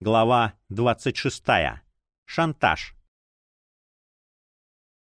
Глава 26. Шантаж.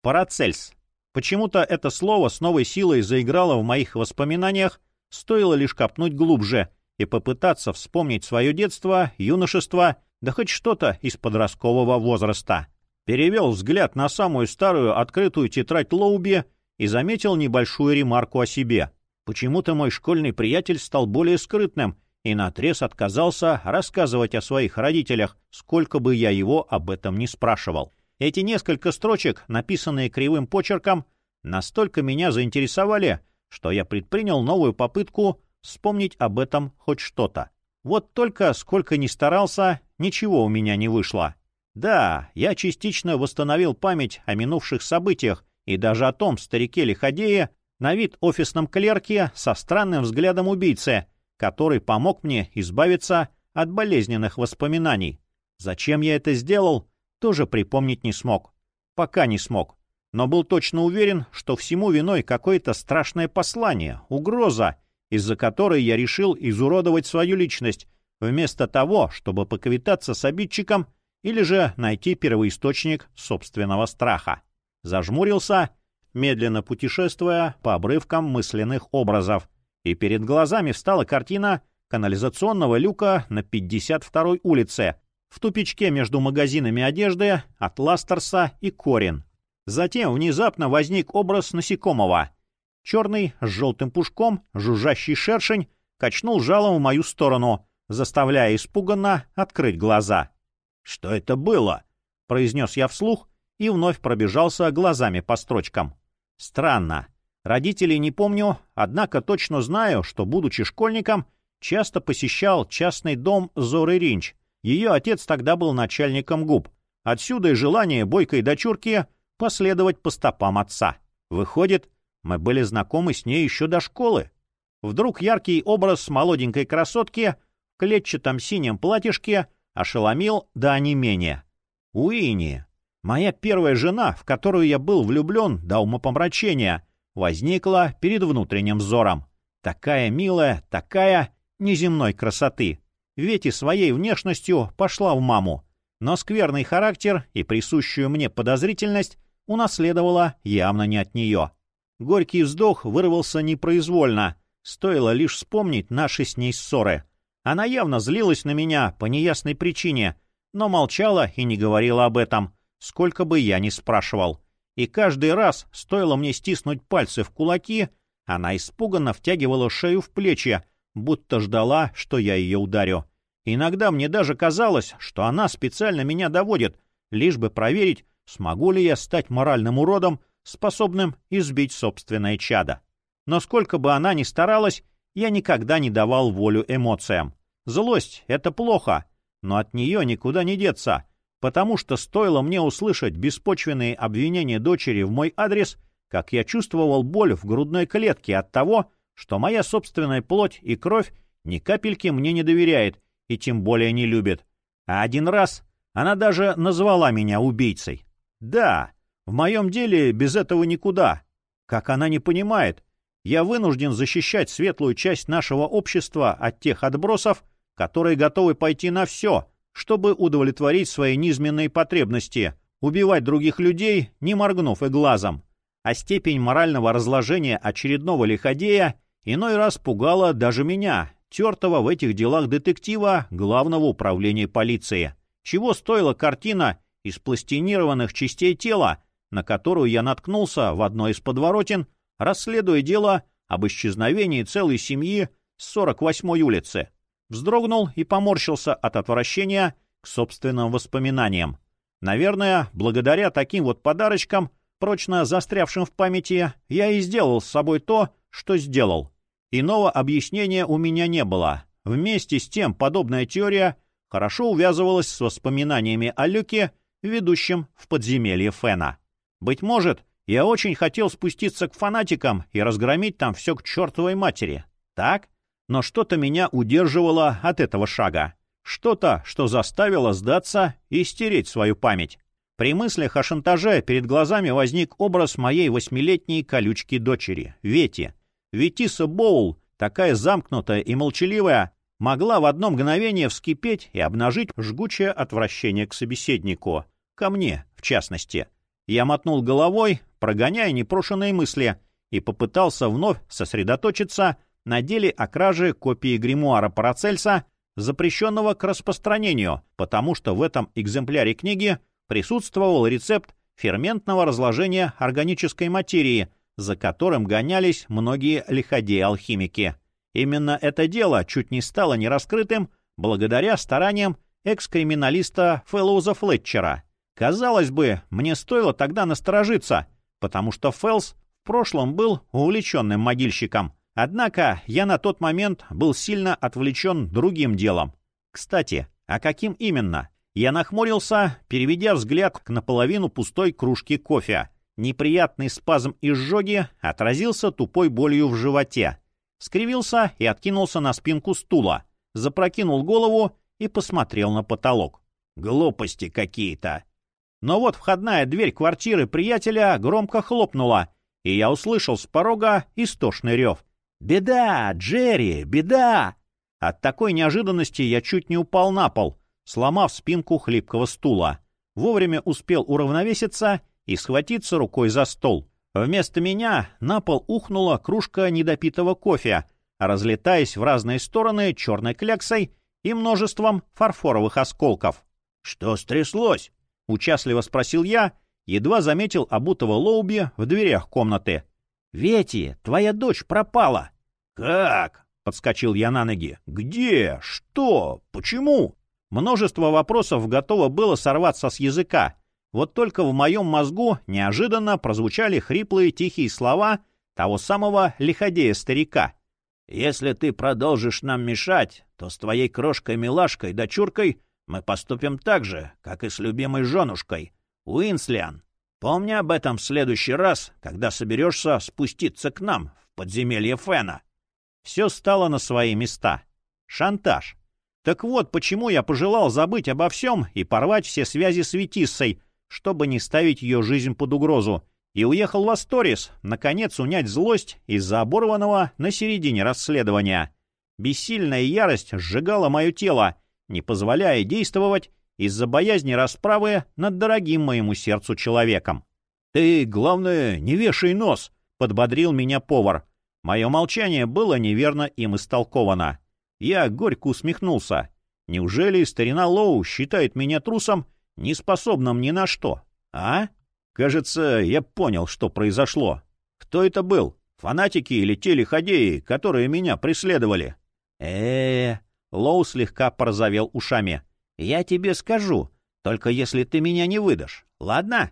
Парацельс. Почему-то это слово с новой силой заиграло в моих воспоминаниях, стоило лишь копнуть глубже и попытаться вспомнить свое детство, юношество, да хоть что-то из подросткового возраста. Перевел взгляд на самую старую открытую тетрадь Лоуби и заметил небольшую ремарку о себе. Почему-то мой школьный приятель стал более скрытным — и наотрез отказался рассказывать о своих родителях, сколько бы я его об этом не спрашивал. Эти несколько строчек, написанные кривым почерком, настолько меня заинтересовали, что я предпринял новую попытку вспомнить об этом хоть что-то. Вот только, сколько ни старался, ничего у меня не вышло. Да, я частично восстановил память о минувших событиях и даже о том старике-лиходее, на вид офисном клерке со странным взглядом убийцы — который помог мне избавиться от болезненных воспоминаний. Зачем я это сделал, тоже припомнить не смог. Пока не смог. Но был точно уверен, что всему виной какое-то страшное послание, угроза, из-за которой я решил изуродовать свою личность, вместо того, чтобы поквитаться с обидчиком или же найти первоисточник собственного страха. Зажмурился, медленно путешествуя по обрывкам мысленных образов, и перед глазами встала картина канализационного люка на 52-й улице, в тупичке между магазинами одежды от Ластерса и Корин. Затем внезапно возник образ насекомого. Черный, с желтым пушком, жужжащий шершень качнул жалом в мою сторону, заставляя испуганно открыть глаза. «Что это было?» — произнес я вслух и вновь пробежался глазами по строчкам. «Странно. Родителей не помню, однако точно знаю, что, будучи школьником, часто посещал частный дом Зоры Ринч. Ее отец тогда был начальником губ. Отсюда и желание бойкой дочурки последовать по стопам отца. Выходит, мы были знакомы с ней еще до школы. Вдруг яркий образ молоденькой красотки в клетчатом синем платьишке ошеломил до онемения. Уинни, моя первая жена, в которую я был влюблен до умопомрачения, возникла перед внутренним взором. Такая милая, такая неземной красоты. Ведь и своей внешностью пошла в маму. Но скверный характер и присущую мне подозрительность унаследовала явно не от нее. Горький вздох вырвался непроизвольно, стоило лишь вспомнить наши с ней ссоры. Она явно злилась на меня по неясной причине, но молчала и не говорила об этом, сколько бы я ни спрашивал и каждый раз, стоило мне стиснуть пальцы в кулаки, она испуганно втягивала шею в плечи, будто ждала, что я ее ударю. Иногда мне даже казалось, что она специально меня доводит, лишь бы проверить, смогу ли я стать моральным уродом, способным избить собственное чадо. Но сколько бы она ни старалась, я никогда не давал волю эмоциям. Злость — это плохо, но от нее никуда не деться — потому что стоило мне услышать беспочвенные обвинения дочери в мой адрес, как я чувствовал боль в грудной клетке от того, что моя собственная плоть и кровь ни капельки мне не доверяет и тем более не любит. А один раз она даже назвала меня убийцей. Да, в моем деле без этого никуда. Как она не понимает, я вынужден защищать светлую часть нашего общества от тех отбросов, которые готовы пойти на все — чтобы удовлетворить свои низменные потребности, убивать других людей, не моргнув и глазом. А степень морального разложения очередного лиходея иной раз пугала даже меня, тертого в этих делах детектива Главного управления полиции. Чего стоила картина из пластинированных частей тела, на которую я наткнулся в одной из подворотен, расследуя дело об исчезновении целой семьи с 48-й улицы вздрогнул и поморщился от отвращения к собственным воспоминаниям. Наверное, благодаря таким вот подарочкам, прочно застрявшим в памяти, я и сделал с собой то, что сделал. Иного объяснения у меня не было. Вместе с тем подобная теория хорошо увязывалась с воспоминаниями о Люке, ведущем в подземелье Фена. Быть может, я очень хотел спуститься к фанатикам и разгромить там все к чертовой матери. Так? Но что-то меня удерживало от этого шага. Что-то, что заставило сдаться и стереть свою память. При мыслях о шантаже перед глазами возник образ моей восьмилетней колючки дочери, Вети. Ветиса Боул, такая замкнутая и молчаливая, могла в одно мгновение вскипеть и обнажить жгучее отвращение к собеседнику. Ко мне, в частности. Я мотнул головой, прогоняя непрошенные мысли, и попытался вновь сосредоточиться на деле о краже копии гримуара Парацельса, запрещенного к распространению, потому что в этом экземпляре книги присутствовал рецепт ферментного разложения органической материи, за которым гонялись многие лиходеи-алхимики. Именно это дело чуть не стало нераскрытым благодаря стараниям экс-криминалиста Фэллоуза Флетчера. Казалось бы, мне стоило тогда насторожиться, потому что Фэлс в прошлом был увлеченным могильщиком. Однако я на тот момент был сильно отвлечен другим делом. Кстати, а каким именно? Я нахмурился, переведя взгляд к наполовину пустой кружке кофе. Неприятный спазм изжоги отразился тупой болью в животе. Скривился и откинулся на спинку стула, запрокинул голову и посмотрел на потолок. Глупости какие-то. Но вот входная дверь квартиры приятеля громко хлопнула, и я услышал с порога истошный рев. «Беда, Джерри, беда!» От такой неожиданности я чуть не упал на пол, сломав спинку хлипкого стула. Вовремя успел уравновеситься и схватиться рукой за стол. Вместо меня на пол ухнула кружка недопитого кофе, разлетаясь в разные стороны черной кляксой и множеством фарфоровых осколков. «Что стряслось?» — участливо спросил я, едва заметил обутого Лоуби в дверях комнаты. «Вети, твоя дочь пропала!» «Как?» — подскочил я на ноги. «Где? Что? Почему?» Множество вопросов готово было сорваться с языка. Вот только в моем мозгу неожиданно прозвучали хриплые тихие слова того самого лиходея-старика. «Если ты продолжишь нам мешать, то с твоей крошкой-милашкой-дочуркой мы поступим так же, как и с любимой женушкой, Уинслиан. Помни об этом в следующий раз, когда соберешься спуститься к нам в подземелье Фена». Все стало на свои места. Шантаж. Так вот, почему я пожелал забыть обо всем и порвать все связи с Витиссой, чтобы не ставить ее жизнь под угрозу, и уехал в Асторис, наконец унять злость из-за оборванного на середине расследования. Бессильная ярость сжигала мое тело, не позволяя действовать из-за боязни расправы над дорогим моему сердцу человеком. «Ты, главное, не вешай нос!» — подбодрил меня повар. Мое молчание было неверно им истолковано. Я горько усмехнулся. Неужели старина Лоу считает меня трусом, неспособным ни на что? А? Кажется, я понял, что произошло. Кто это был? Фанатики или те лиходеи, которые меня преследовали? э э Лоу слегка порозовел ушами. «Я тебе скажу, только если ты меня не выдашь, ладно?»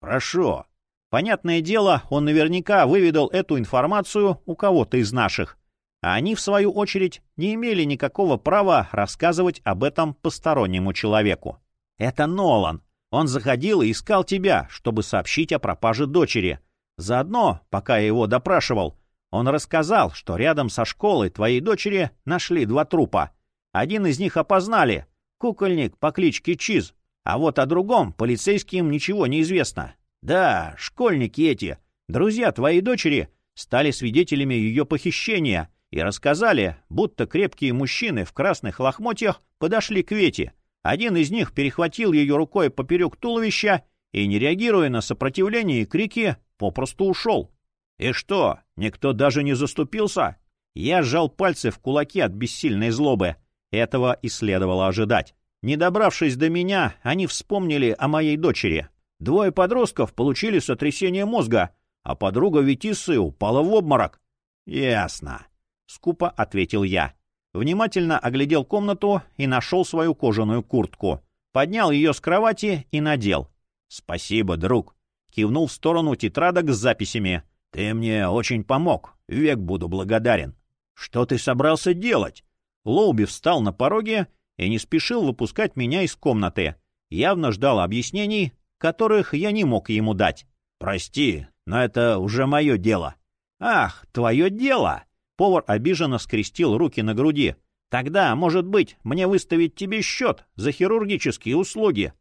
«Хорошо». Понятное дело, он наверняка выведал эту информацию у кого-то из наших а они, в свою очередь, не имели никакого права рассказывать об этом постороннему человеку. «Это Нолан. Он заходил и искал тебя, чтобы сообщить о пропаже дочери. Заодно, пока я его допрашивал, он рассказал, что рядом со школой твоей дочери нашли два трупа. Один из них опознали — кукольник по кличке Чиз, а вот о другом полицейским ничего не известно. Да, школьники эти, друзья твоей дочери, стали свидетелями ее похищения — и рассказали, будто крепкие мужчины в красных лохмотьях подошли к Вете. Один из них перехватил ее рукой поперек туловища и, не реагируя на сопротивление и крики, попросту ушел. И что, никто даже не заступился? Я сжал пальцы в кулаки от бессильной злобы. Этого и следовало ожидать. Не добравшись до меня, они вспомнили о моей дочери. Двое подростков получили сотрясение мозга, а подруга Витиссы упала в обморок. Ясно. — скупо ответил я. Внимательно оглядел комнату и нашел свою кожаную куртку. Поднял ее с кровати и надел. «Спасибо, друг», — кивнул в сторону тетрадок с записями. «Ты мне очень помог. Век буду благодарен». «Что ты собрался делать?» Лоуби встал на пороге и не спешил выпускать меня из комнаты. Явно ждал объяснений, которых я не мог ему дать. «Прости, но это уже мое дело». «Ах, твое дело!» Повар обиженно скрестил руки на груди. «Тогда, может быть, мне выставить тебе счет за хирургические услуги?»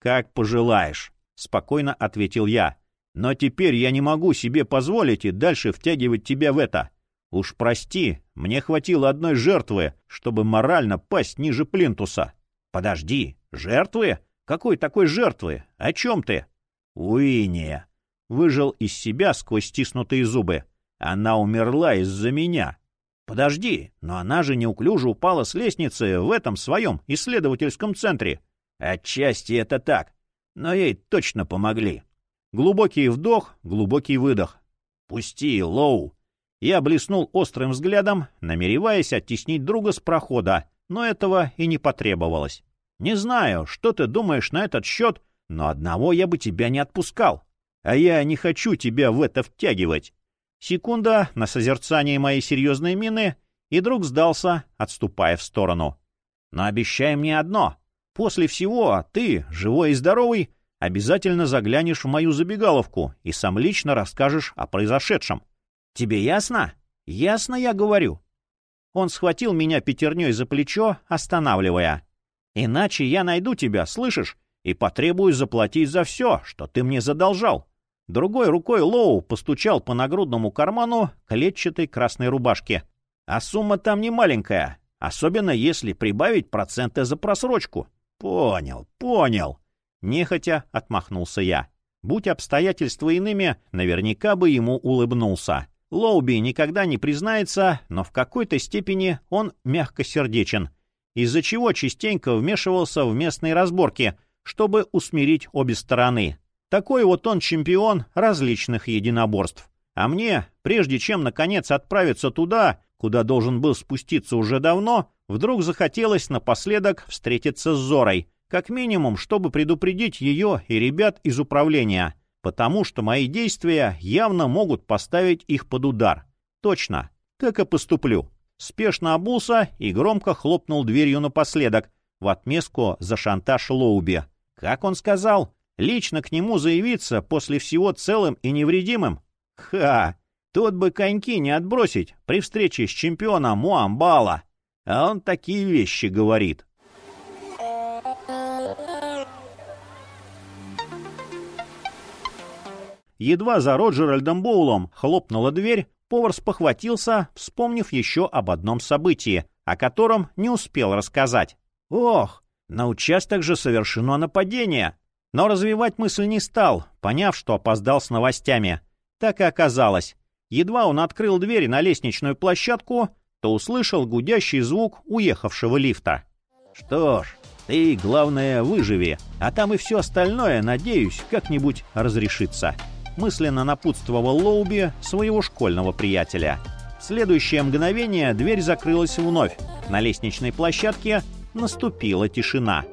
«Как пожелаешь», — спокойно ответил я. «Но теперь я не могу себе позволить и дальше втягивать тебя в это. Уж прости, мне хватило одной жертвы, чтобы морально пасть ниже плинтуса. Подожди, жертвы? Какой такой жертвы? О чем ты? Уиния. Выжил из себя сквозь стиснутые зубы. Она умерла из-за меня. Подожди, но она же неуклюже упала с лестницы в этом своем исследовательском центре. Отчасти это так, но ей точно помогли. Глубокий вдох, глубокий выдох. «Пусти, Лоу!» Я блеснул острым взглядом, намереваясь оттеснить друга с прохода, но этого и не потребовалось. «Не знаю, что ты думаешь на этот счет, но одного я бы тебя не отпускал. А я не хочу тебя в это втягивать». Секунда на созерцание моей серьезной мины, и друг сдался, отступая в сторону. «Но обещай мне одно. После всего ты, живой и здоровый, обязательно заглянешь в мою забегаловку и сам лично расскажешь о произошедшем. Тебе ясно? Ясно, я говорю. Он схватил меня пятерней за плечо, останавливая. Иначе я найду тебя, слышишь, и потребую заплатить за все, что ты мне задолжал. Другой рукой Лоу постучал по нагрудному карману клетчатой красной рубашки. А сумма там не маленькая, особенно если прибавить проценты за просрочку. Понял, понял. Нехотя отмахнулся я. Будь обстоятельства иными, наверняка бы ему улыбнулся. Лоуби никогда не признается, но в какой-то степени он мягкосердечен, из-за чего частенько вмешивался в местные разборки, чтобы усмирить обе стороны. Такой вот он чемпион различных единоборств. А мне, прежде чем наконец отправиться туда, куда должен был спуститься уже давно, вдруг захотелось напоследок встретиться с Зорой, как минимум, чтобы предупредить ее и ребят из управления, потому что мои действия явно могут поставить их под удар. Точно, так и поступлю. Спешно обулся и громко хлопнул дверью напоследок, в отместку за шантаж Лоуби. Как он сказал? Лично к нему заявиться после всего целым и невредимым? Ха! Тот бы коньки не отбросить при встрече с чемпионом Муамбала. А он такие вещи говорит. Едва за Роджеральдом Боулом хлопнула дверь, повар спохватился, вспомнив еще об одном событии, о котором не успел рассказать. «Ох, на участок же совершено нападение!» Но развивать мысль не стал, поняв, что опоздал с новостями. Так и оказалось. Едва он открыл дверь на лестничную площадку, то услышал гудящий звук уехавшего лифта. «Что ж, ты, главное, выживи, а там и все остальное, надеюсь, как-нибудь разрешится», мысленно напутствовал Лоуби своего школьного приятеля. В следующее мгновение дверь закрылась вновь. На лестничной площадке наступила тишина.